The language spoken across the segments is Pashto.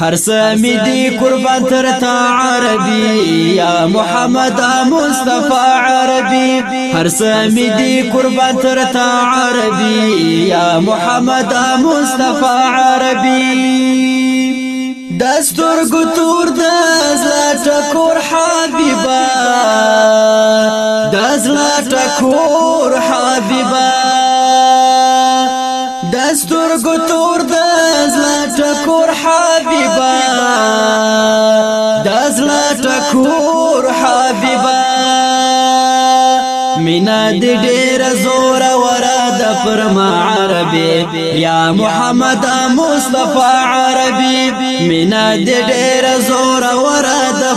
هر سمی دی قربان تر تا عربی یا محمد مصطفی عربی هر سمی دی قربان تر تا عربی یا محمد مصطفی عربی دستور گتور دزلا تکور حبیبا دزلا تکور کور حبیبا مینا دې ډېر زور وراد فرما عربي یا محمد مصطفی عربي مینا دې ډېر زور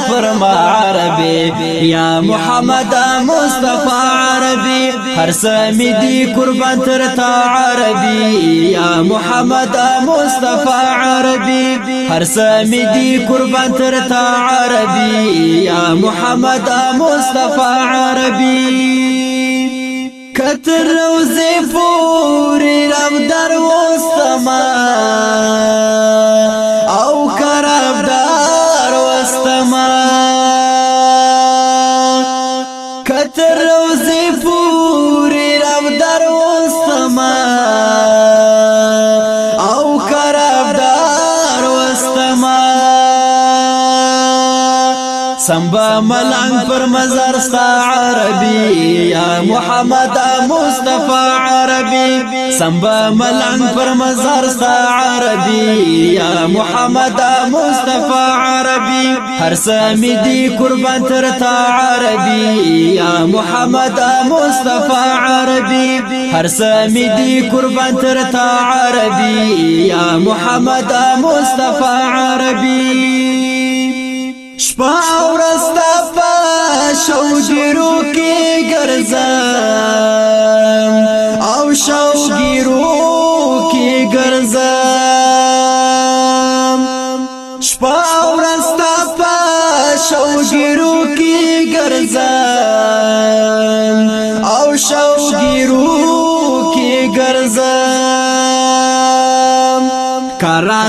فرما عربي يا محمد مصطفى عربي هر سمي دي قربان ترتا عربي يا محمد مصطفى عربي هر سمي دي قربان ترتا عربي يا محمد مصطفى عربي کتر روزه پوری رب در وستما سمبا ملنګ پر مزار ستا عربي یا محمد مصطفی عربي سمبا ملنګ پر مزار ستا عربي یا محمد مصطفی عربي هر سمي دي قربان تر تا عربي یا محمد مصطفی عربي هر سمي دي قربان تر تا عربي یا محمد مصطفی عربي شپه شوګیرو کې ګرځم او شوګیرو کې ګرځم شپه ورستا په شوګیرو کې ګرځم او شوګیرو کې ګرځم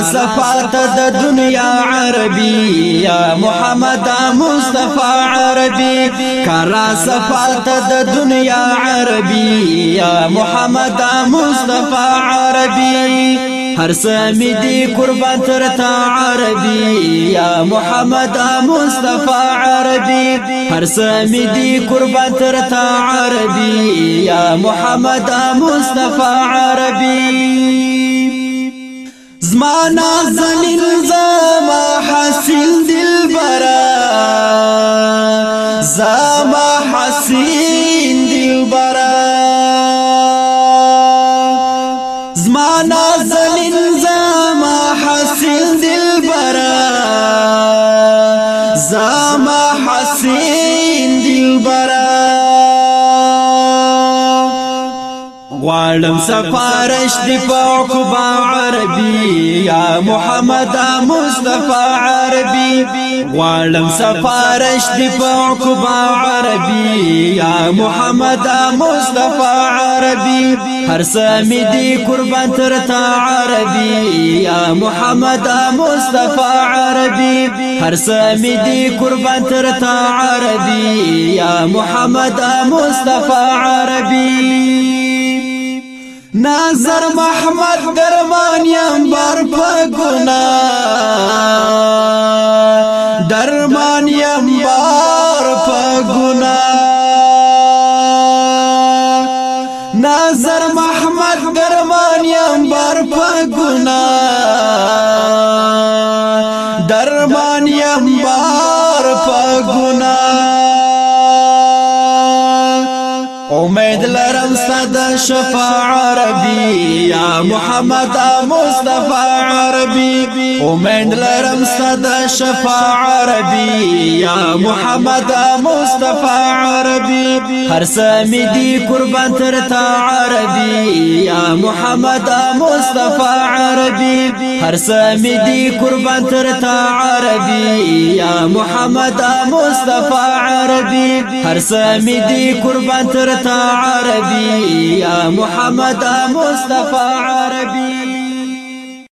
صفات د دنیا عربي یا محمد مصطفی عربي کرا صفات د دنیا عربي یا محمد مصطفی عربي هر سمی دی قربان ترتا عربی یا محمد مصطفی عربی هر سمی دی قربان ترتا عربی یا محمد مصطفی عربی اسمان زمین زما حاصل دل برا زما حسین دل برا عالم سفارش دی پاکبا عربی یا محمد مصطفی عربی عالم سفارش دی پاکبا عربی یا محمد مصطفی عربی هر سمی دی قربان ترتا عربی یا محمد مصطفی عربی هر سمی دی قربان ترتا عربی یا محمد مصطفی عربی ناصر محمد درمانیم بار په ګنا درمانیم بار په ګنا ناصر محمد درمانیم بار په ګنا امید لرم صدا شفا عربی یا محمد مصطفی عربی امید لرم صدا شفا عربی یا محمد مصطفی عربی هر سمی دی قربان تر تا عربی یا محمد مصطفی عربی هر سمی دی قربان تر تا عربی یا محمد مصطفی عربی هر سمی دی قربان تر عربي يا محمد مصطفى عربي